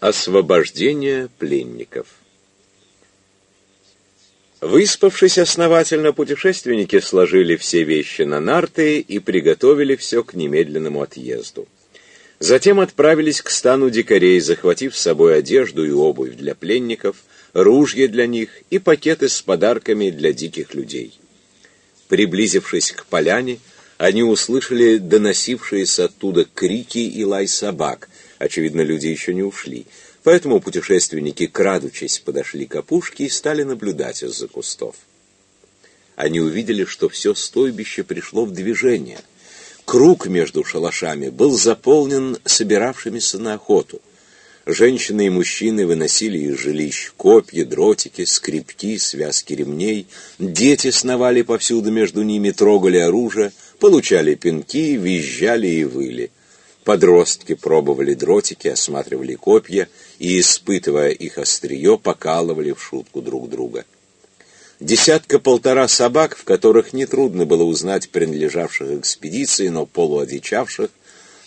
Освобождение пленников Выспавшись основательно, путешественники сложили все вещи на нарты и приготовили все к немедленному отъезду. Затем отправились к стану дикарей, захватив с собой одежду и обувь для пленников, ружья для них и пакеты с подарками для диких людей. Приблизившись к поляне, они услышали доносившиеся оттуда крики и лай собак. Очевидно, люди еще не ушли. Поэтому путешественники, крадучись, подошли к опушке и стали наблюдать из-за кустов. Они увидели, что все стойбище пришло в движение — Круг между шалашами был заполнен собиравшимися на охоту. Женщины и мужчины выносили из жилищ копья, дротики, скрипки, связки ремней. Дети сновали повсюду между ними, трогали оружие, получали пинки, визжали и выли. Подростки пробовали дротики, осматривали копья и, испытывая их острие, покалывали в шутку друг друга. Десятка-полтора собак, в которых нетрудно было узнать принадлежавших экспедиции, но полуодичавших,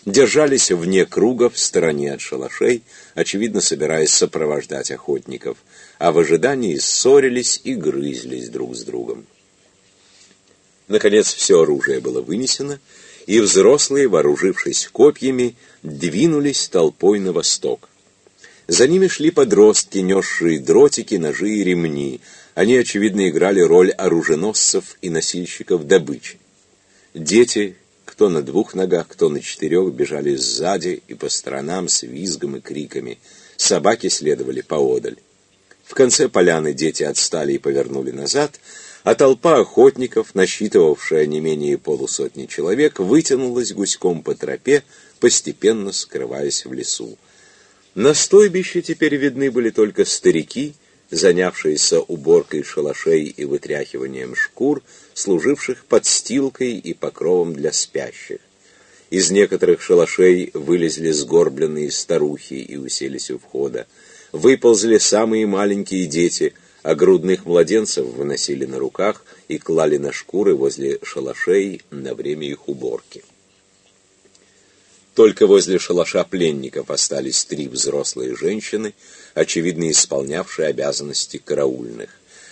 держались вне круга, в стороне от шалашей, очевидно собираясь сопровождать охотников, а в ожидании ссорились и грызлись друг с другом. Наконец все оружие было вынесено, и взрослые, вооружившись копьями, двинулись толпой на восток. За ними шли подростки, несшие дротики, ножи и ремни, они, очевидно, играли роль оруженосцев и носильщиков добычи. Дети, кто на двух ногах, кто на четырех, бежали сзади и по сторонам с визгом и криками. Собаки следовали поодаль. В конце поляны дети отстали и повернули назад, а толпа охотников, насчитывавшая не менее полусотни человек, вытянулась гуськом по тропе, постепенно скрываясь в лесу. На стойбище теперь видны были только старики, занявшиеся уборкой шалашей и вытряхиванием шкур, служивших подстилкой и покровом для спящих. Из некоторых шалашей вылезли сгорбленные старухи и уселись у входа. Выползли самые маленькие дети, а грудных младенцев выносили на руках и клали на шкуры возле шалашей на время их уборки. Только возле шалаша пленников остались три взрослые женщины, очевидно исполнявшие обязанности караульных.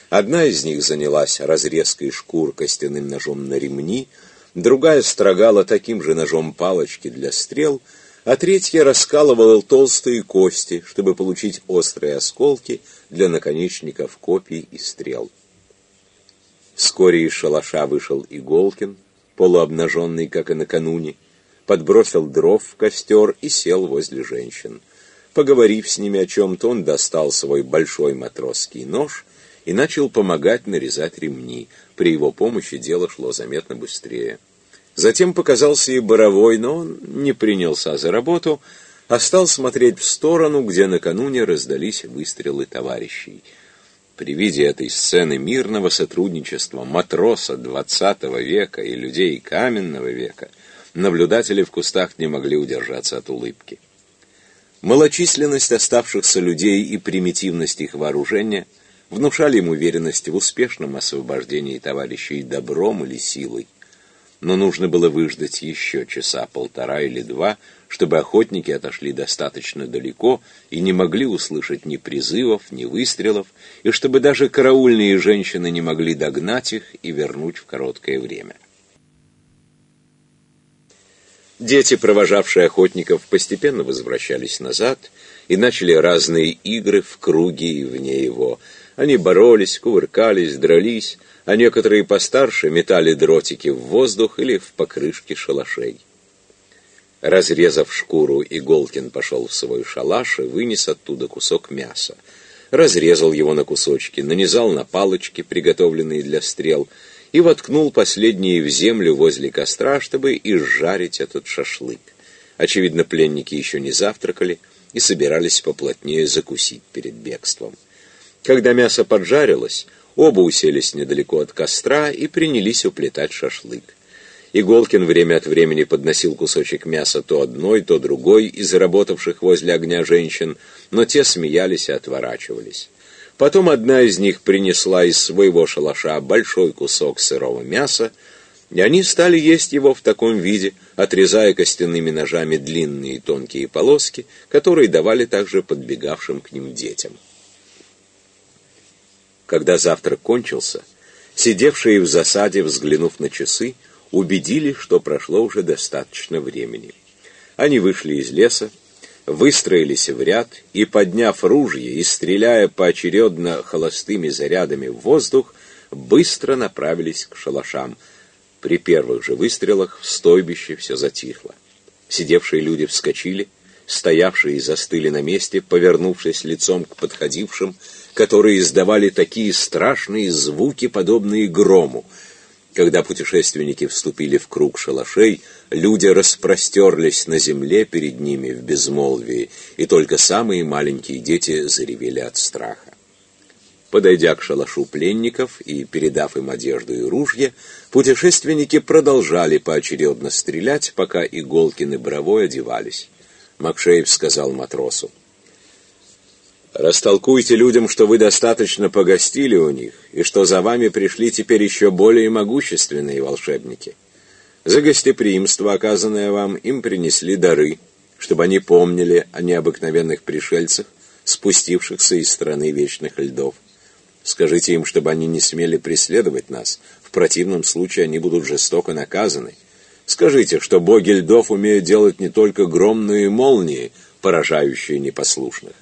Одна из них занялась разрезкой шкур костяным ножом на ремни, другая строгала таким же ножом палочки для стрел, а третья раскалывала толстые кости, чтобы получить острые осколки для наконечников копий и стрел. Вскоре из шалаша вышел Иголкин, полуобнаженный, как и накануне, подбросил дров в костер и сел возле женщин. Поговорив с ними о чем-то, он достал свой большой матросский нож и начал помогать нарезать ремни. При его помощи дело шло заметно быстрее. Затем показался и Боровой, но он не принялся за работу, а стал смотреть в сторону, где накануне раздались выстрелы товарищей. При виде этой сцены мирного сотрудничества матроса XX века и людей каменного века – наблюдатели в кустах не могли удержаться от улыбки. Малочисленность оставшихся людей и примитивность их вооружения внушали им уверенность в успешном освобождении товарищей добром или силой. Но нужно было выждать еще часа полтора или два, чтобы охотники отошли достаточно далеко и не могли услышать ни призывов, ни выстрелов, и чтобы даже караульные женщины не могли догнать их и вернуть в короткое время. Дети, провожавшие охотников, постепенно возвращались назад и начали разные игры в круге и вне его. Они боролись, кувыркались, дрались, а некоторые постарше метали дротики в воздух или в покрышки шалашей. Разрезав шкуру, Иголкин пошел в свой шалаш и вынес оттуда кусок мяса. Разрезал его на кусочки, нанизал на палочки, приготовленные для стрел, и воткнул последние в землю возле костра, чтобы изжарить этот шашлык. Очевидно, пленники еще не завтракали и собирались поплотнее закусить перед бегством. Когда мясо поджарилось, оба уселись недалеко от костра и принялись уплетать шашлык. Иголкин время от времени подносил кусочек мяса то одной, то другой из работавших возле огня женщин, но те смеялись и отворачивались. Потом одна из них принесла из своего шалаша большой кусок сырого мяса, И они стали есть его в таком виде, отрезая костяными ножами длинные тонкие полоски, которые давали также подбегавшим к ним детям. Когда завтрак кончился, сидевшие в засаде, взглянув на часы, убедились, что прошло уже достаточно времени. Они вышли из леса, выстроились в ряд и, подняв ружья и стреляя поочередно холостыми зарядами в воздух, быстро направились к шалашам. При первых же выстрелах в стойбище все затихло. Сидевшие люди вскочили, стоявшие застыли на месте, повернувшись лицом к подходившим, которые издавали такие страшные звуки, подобные грому. Когда путешественники вступили в круг шалашей, люди распростерлись на земле перед ними в безмолвии, и только самые маленькие дети заревели от страха. Подойдя к шалашу пленников и передав им одежду и ружья, путешественники продолжали поочередно стрелять, пока Иголкин и Боровой одевались. Макшеев сказал матросу, Растолкуйте людям, что вы достаточно погостили у них, и что за вами пришли теперь еще более могущественные волшебники. За гостеприимство, оказанное вам, им принесли дары, чтобы они помнили о необыкновенных пришельцах, спустившихся из страны вечных льдов. Скажите им, чтобы они не смели преследовать нас, в противном случае они будут жестоко наказаны. Скажите, что боги льдов умеют делать не только громные молнии, поражающие непослушных.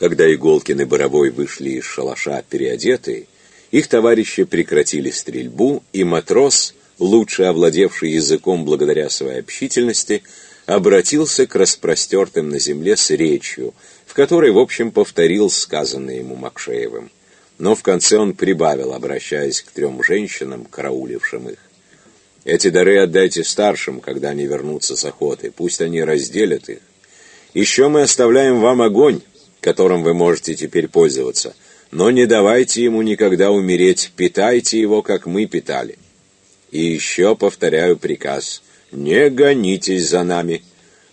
Когда Иголкин и Боровой вышли из шалаша переодетые, их товарищи прекратили стрельбу, и матрос, лучше овладевший языком благодаря своей общительности, обратился к распростертым на земле с речью, в которой, в общем, повторил сказанное ему Макшеевым. Но в конце он прибавил, обращаясь к трем женщинам, караулившим их. «Эти дары отдайте старшим, когда они вернутся с охоты, пусть они разделят их. Еще мы оставляем вам огонь, которым вы можете теперь пользоваться. Но не давайте ему никогда умереть, питайте его, как мы питали. И еще повторяю приказ, не гонитесь за нами.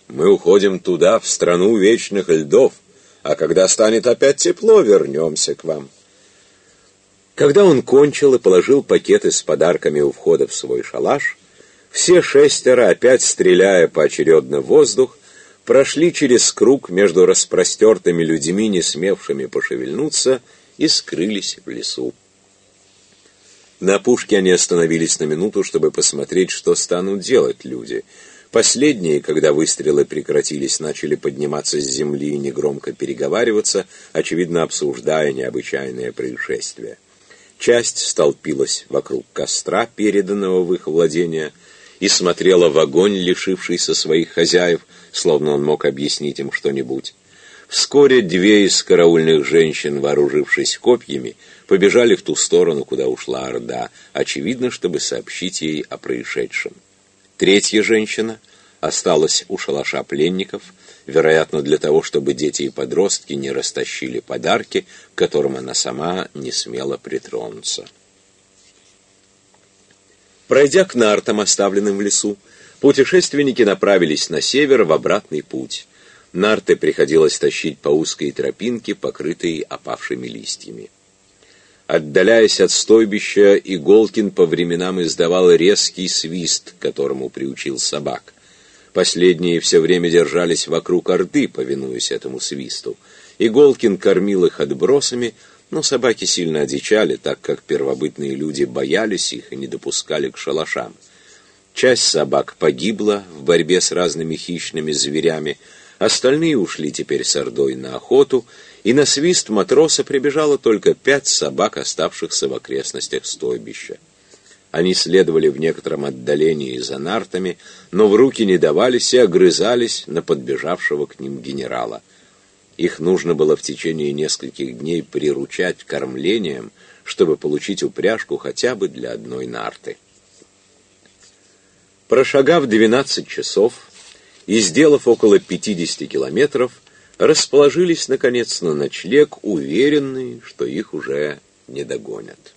Мы уходим туда, в страну вечных льдов, а когда станет опять тепло, вернемся к вам. Когда он кончил и положил пакеты с подарками у входа в свой шалаш, все шестеро, опять стреляя поочередно в воздух, прошли через круг между распростертыми людьми, не смевшими пошевельнуться, и скрылись в лесу. На опушке они остановились на минуту, чтобы посмотреть, что станут делать люди. Последние, когда выстрелы прекратились, начали подниматься с земли и негромко переговариваться, очевидно обсуждая необычайное происшествие. Часть столпилась вокруг костра, переданного в их владение, и смотрела в огонь, лишившийся своих хозяев, словно он мог объяснить им что-нибудь. Вскоре две из караульных женщин, вооружившись копьями, побежали в ту сторону, куда ушла Орда, очевидно, чтобы сообщить ей о происшедшем. Третья женщина осталась у шалаша пленников, вероятно, для того, чтобы дети и подростки не растащили подарки, к которым она сама не смела притронуться. Пройдя к нартам, оставленным в лесу, путешественники направились на север в обратный путь. Нарты приходилось тащить по узкой тропинке, покрытой опавшими листьями. Отдаляясь от стойбища, Иголкин по временам издавал резкий свист, которому приучил собак. Последние все время держались вокруг орды, повинуясь этому свисту. Иголкин кормил их отбросами, но собаки сильно одичали, так как первобытные люди боялись их и не допускали к шалашам. Часть собак погибла в борьбе с разными хищными зверями, остальные ушли теперь с ордой на охоту, и на свист матроса прибежало только пять собак, оставшихся в окрестностях стойбища. Они следовали в некотором отдалении за нартами, но в руки не давались и огрызались на подбежавшего к ним генерала. Их нужно было в течение нескольких дней приручать кормлением, чтобы получить упряжку хотя бы для одной нарты. Прошагав 12 часов и сделав около 50 километров, расположились, наконец, на ночлег, уверенные, что их уже не догонят.